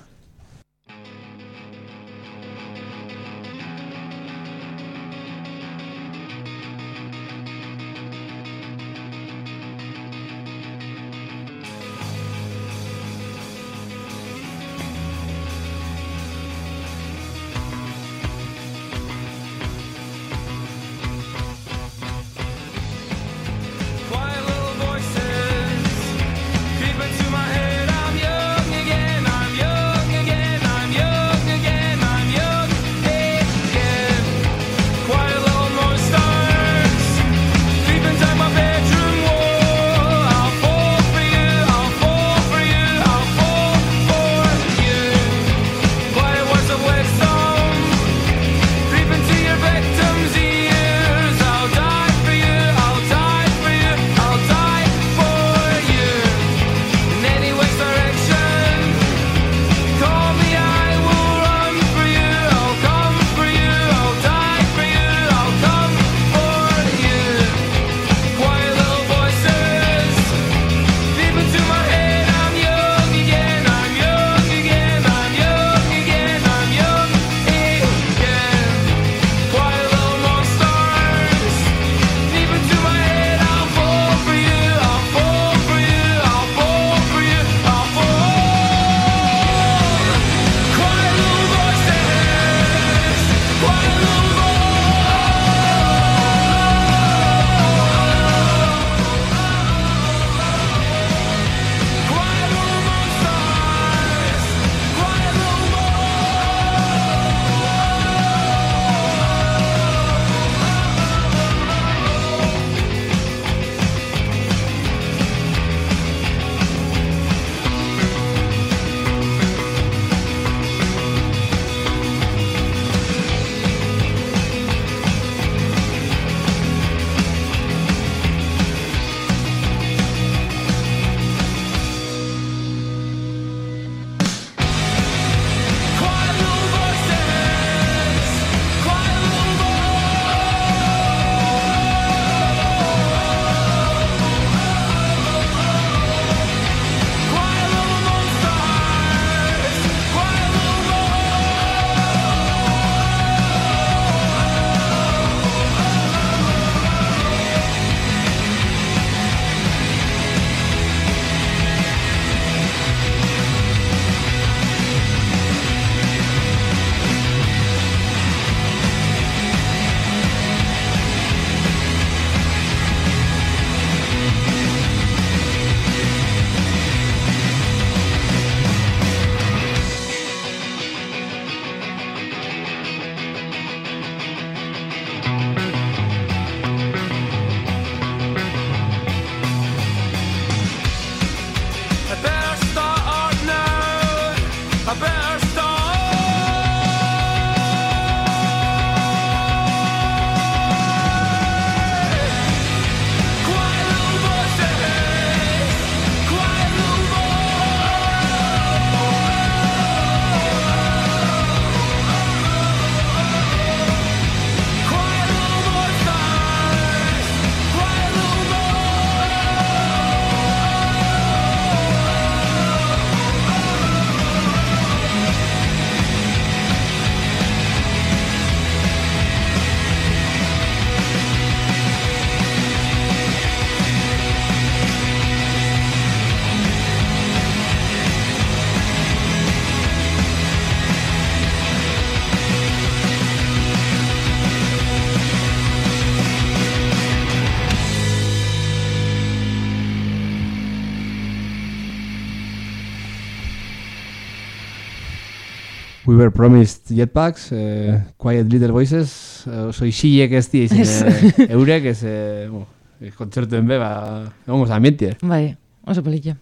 We were promised jetpacks, eh, quiet little voices, eh, oso isilek ez di izin, eh, eurek ez, eh, bueno, eh, kontzertuen be, ba, egongo za ambientie. Bai, oso politia.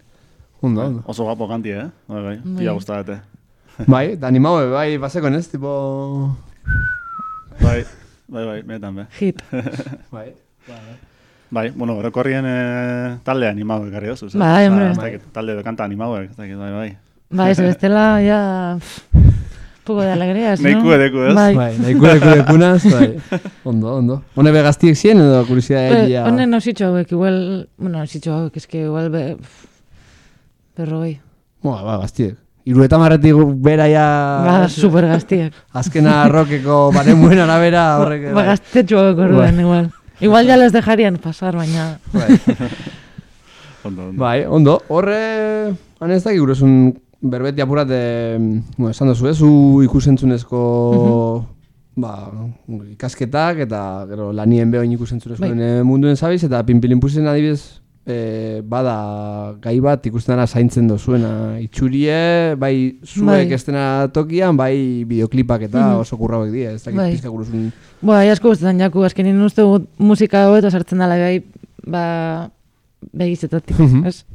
Ondo, ondo. Oso guapo kanti, eh? Bai, bai, Bai. pila gustate. bai, eta animau, bai, basekon ez, tipo... Bai, bai, bai, benetan be. Hit. Bai. Bai, bueno, orokorrien eh, talde animau ekarri dozu? Bai, hombre. Dakit, talde kanta animauek, ez dakit, bai, bai. Bai, ez bestela, ja... Poco de alegrías, no? Nahiko edeku, ez? Bai. Bai, nahiko leku dekunaz, bai. Ondo, ondo. Hone be gaztiek zien edo kuriosidade Pues, egia... Honen ausitxo hauek, igual... Bueno, ausitxo hauek, eske igual be... pff, Berrogei. Ba, ba, gaztiek. Iru eta marretik bera ja... Ba, super gaztiak. Azkena rokeko baremuen arabera horrek... Ba, gaztetxo hauek orduan, igual. Igual ya les dejarían pasar, baina... Bai. Ondo, ondo. Bai, ondo. Horre, han ez dakik guresun berbeti apurat, eh, bueno, esan duzu, ez, zu ikusentzunezko ba, ikasketak eta gero lanien behoin ikusentzunezkoen Bai. munduen zabiz, eta pinpilinpusen adibidez eh, bada gai bat ikusten dara zaintzen dozuena itxurie, bai zuek Bai. estena tokian, bai bideoklipak eta Mhm. oso kurrauek dira, ez dakit Bai. pizka guresun... Ba, asko gustatzen jaku, azkenin uste musika hau eta sartzen dela bai, ba, begizetatik, Mhm. ez?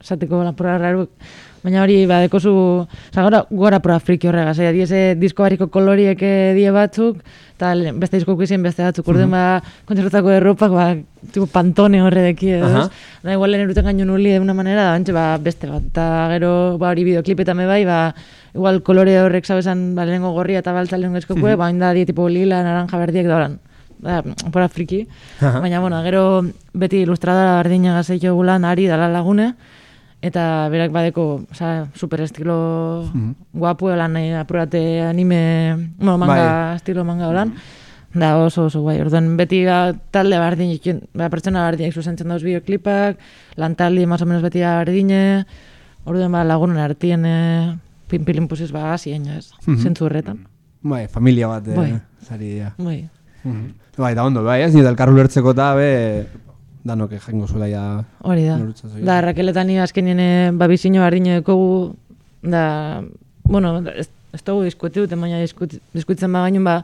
Esateko lapura raru, baina hori, ba, dekozu, oza, gora, gora pura friki horregaz, eh? diese disko barriko koloriek eh, die batzuk, eta beste disko izien beste batzuk, urduen, ba, kontzertutako erropak, ba, tipo pantone horredeki, edo, ez? Da, igual lehen eruten gaino nuli de una manera, da, bantxe, ba, beste bat, eta gero, ba, hori bideoklipetan me bai, ba, igual kolore horrek, sabesan, ba, lehenengo gorria eta baltza lehenengo eskokue, ba, inda, die tipo lila, naranja, berdiek da horan. Da, pora friki. Aha. Baina, bueno, gero beti ilustradora berdina gazeitxo gulan, ari dala lagune, eta berak badeko, oza, super estilo guapu, lan nahi apurate anime, bueno, manga, Bai. estilo manga holan. Da oso oso guai. Orduan beti ba, talde berdin, ikin- ba, pertsona berdinak zuzentzen dauz bideoklipak, lan taldi más o menos beti da berdine, orduan ba, lagunen artien e, pinpilin pusiz ba, hasien, ez, Mhm. zentzu horretan. Bai, familia bat, eh, Bai. zari dira. Bai. Bai, da ondo, bai, ez, ni elkarru lertzeko eta be, danok jango zuela ja... Hori da. Da, Rakeletan ni azkenien eh, ba bizino bardine dekogu, da, bueno, ez, ez dugu diskuti dute, baina diskut, diskutzen ba gainun ba,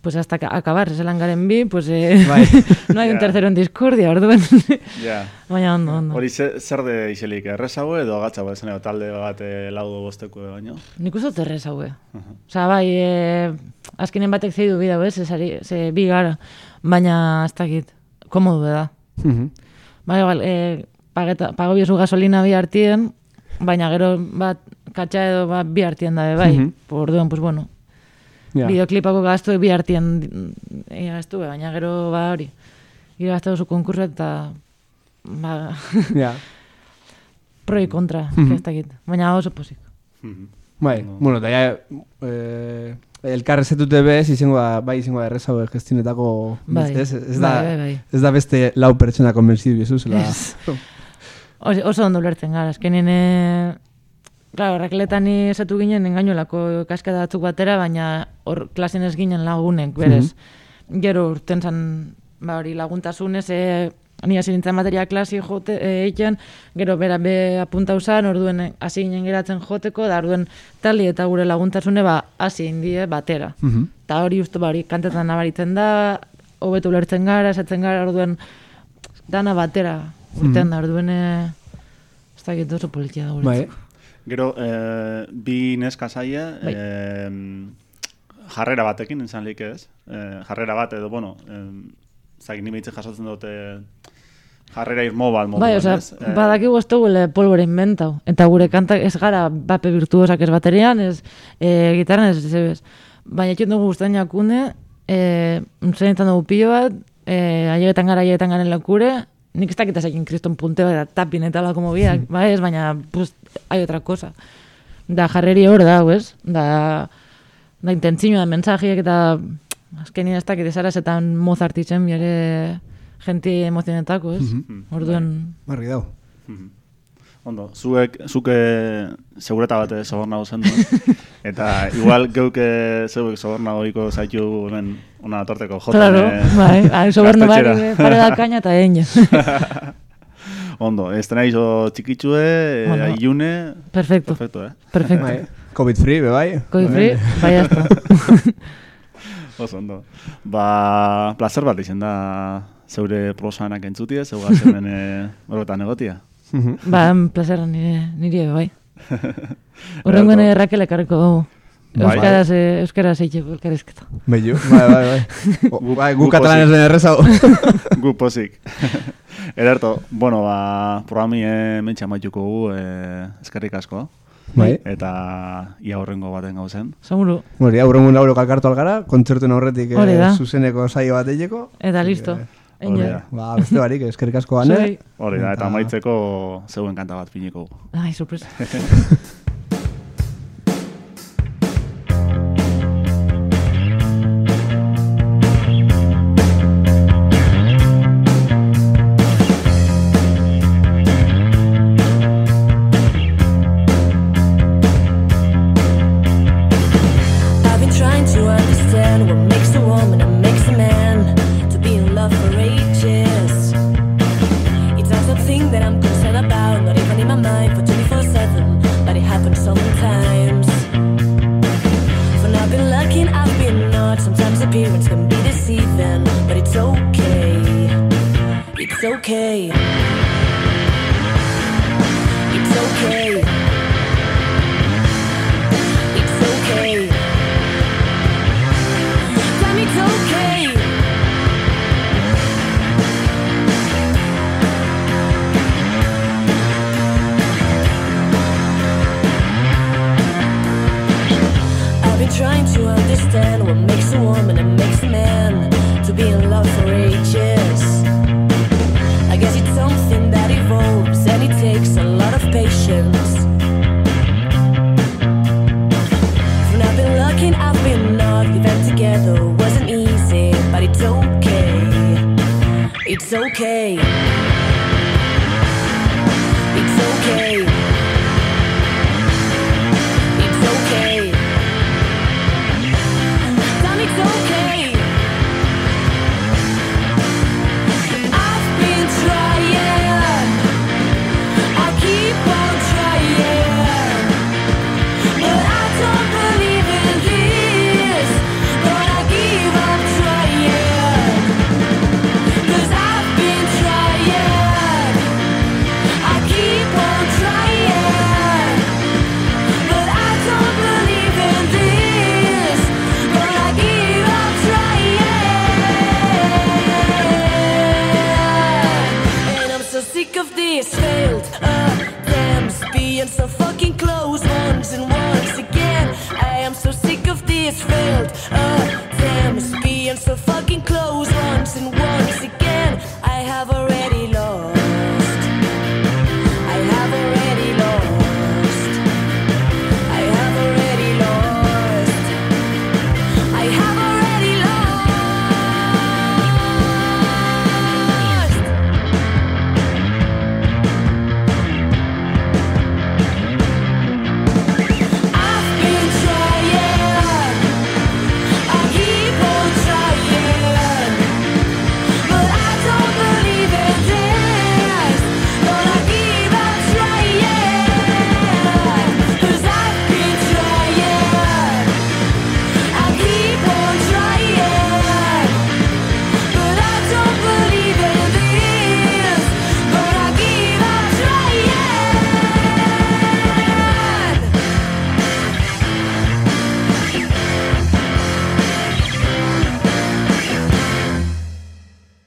pues hasta acabar, zelan garen bi, pues eh, Bai. no hay un tercero en discordia, orduan. Ja. baina ondo, ondo. Hori ze- zer de iselik, errezago edo gatza bat, zen talde bat eh, laudo bosteko baino. Nik uste dut errez haue. Osa, bai, e, azkenen batek zeidu bida, ez, ze, ze bi gara, baina ez dakit, komodu da. Mhm. Bai, igual, e, pageta, pago biozu gasolina bi hartien, baina gero bat katxa edo bat bi hartien da, bai. Mhm. Orduan, pues bueno, Ja. bideoklipako gastu bi hartien e, gastu, baina gero ba hori. Gira gazta duzu konkurso eta ba, Ja. pro y kontra, ez dakit. Baina oso posik. Bai, bueno, eta ja, eh, elkarrezetute bez, izango da, bai izango da errezago gestionetako, Bai, ez, ez, da, bai, bai, bai. ez da beste lau pertsona konbentzidu bizuzela. Ez. Oso, oso ondo ulertzen gara, azkenen, e, claro, rakletan ni esatu ginen engainolako kaskada batzuk batera, baina hor klasen ez ginen lagunek, berez. Gero urten zan, ba hori laguntasunez, e, ni hasi nintzen materia klasi jote e, egiten, gero bera be apunta usan, orduen eh, hasi ginen geratzen joteko, da orduen tali eta gure laguntasune ba hasi indie batera. Mhm. Eta hori uste ba hori kantetan nabaritzen da, hobetu ulertzen gara, esatzen gara, orduen dana batera urtean da, orduen eh, ez dakit oso politia da Bai, guretzako. Gero, eh, bi neska zaia, Bai. eh, jarrera batekin, izan lik ez. Eh, jarrera bat, edo, bueno, eh, zagin nimeitze jasotzen dute jarrera irmo bat moduan, Bai, osea, ez? Eh, badakigu ez dugu polvore inventau. Eta gure kantak ez gara bape virtuosak ez baterian, ez e, gitarran ez ez ez. Baina etxen dugu guztain jakune, e, zenetan dugu pilo bat, e, aiegetan gara, aiegetan garen lekure, nik ez dakit esakin kriston punteo eta tapin eta lako mobidak, ba ez, baina, pues, hay otra cosa. Da jarreri hor da, ez? Da, da intentzioa, mensajiek eta azkenien ez dakit ezarazetan Mozart itzen bire gente emozionetako, ez? Mm -hmm. Orduan... Barri dau. Mm -hmm. Ondo, zuek, zuke segureta bate zoborna gozen duen. Eta igual geuke eh, zeuek zoborna goiko zaitu hemen ona torteko jota. Claro, eh, bai, zoborna bai, bai eh, pare da kaina eta eina. Ondo, estena iso txikitzue, bueno, aiune... Perfecto. Perfecto, eh? Perfecto. Bai. Covid free, be bai. Covid free, bai, bai azta. Oso, ondo. Ba, placer bat izan da zeure prosanak entzutia, zeu gazemen horretan eh, egotia. Mhm. ba, plazera nire, nire bai. Horrengo nire errakele karriko dugu. Euskaraz, bai. euskaraz eh, eitxe gulkarizketa. bai, bai, bai. O, bai gu katalan ez den errezago. gu posik. Ederto, bueno, ba, programi eh, e, mentxe amaituko gu e, eskerrik asko. Bai. Eta ia horrengo baten gauzen. Seguro. Hori, aurrengo nauro kalkartu algara, kontzertuen horretik e, zuzeneko saio bat eileko. Eta listo. E, Hori Ba, beste barik, eskerrik asko, Hori da, eta amaitzeko zeuen kanta bat piniko. Ai, sorpresa.